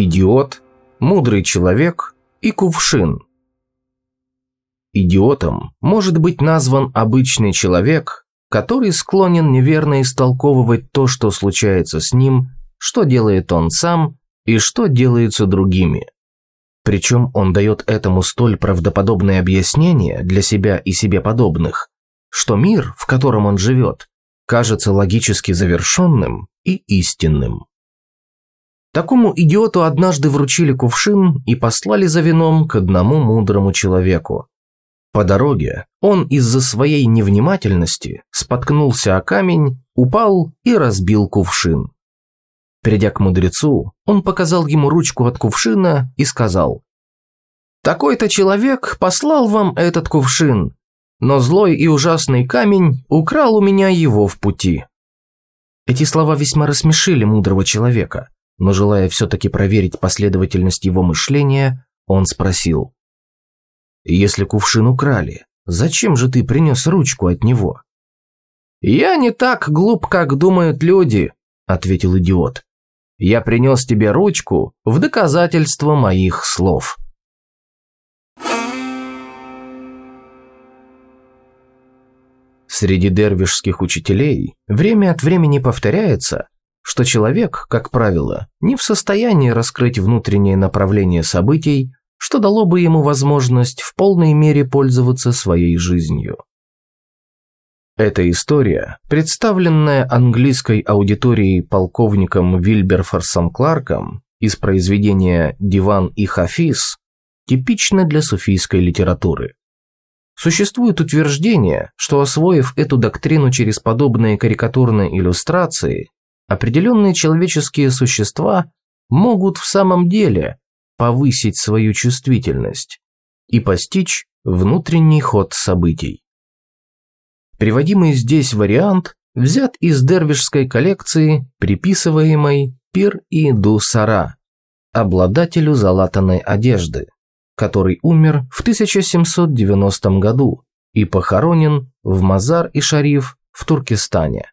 Идиот, мудрый человек и кувшин. Идиотом может быть назван обычный человек, который склонен неверно истолковывать то, что случается с ним, что делает он сам и что делается другими. Причем он дает этому столь правдоподобное объяснение для себя и себе подобных, что мир, в котором он живет, кажется логически завершенным и истинным. Такому идиоту однажды вручили кувшин и послали за вином к одному мудрому человеку. По дороге он из-за своей невнимательности споткнулся о камень, упал и разбил кувшин. Придя к мудрецу, он показал ему ручку от кувшина и сказал, «Такой-то человек послал вам этот кувшин, но злой и ужасный камень украл у меня его в пути». Эти слова весьма рассмешили мудрого человека, но желая все-таки проверить последовательность его мышления, он спросил, «Если кувшин украли, зачем же ты принес ручку от него?» «Я не так глуп, как думают люди», – ответил идиот. Я принес тебе ручку в доказательство моих слов». Среди дервишских учителей время от времени повторяется, что человек, как правило, не в состоянии раскрыть внутреннее направление событий, что дало бы ему возможность в полной мере пользоваться своей жизнью. Эта история, представленная английской аудиторией полковником Вильберфорсом Кларком из произведения «Диван и Хафиз», типична для суфийской литературы. Существует утверждение, что освоив эту доктрину через подобные карикатурные иллюстрации, определенные человеческие существа могут в самом деле повысить свою чувствительность и постичь внутренний ход событий. Приводимый здесь вариант взят из дервишской коллекции, приписываемой Пир и Дусара, обладателю залатанной одежды, который умер в 1790 году и похоронен в Мазар и Шариф в Туркестане.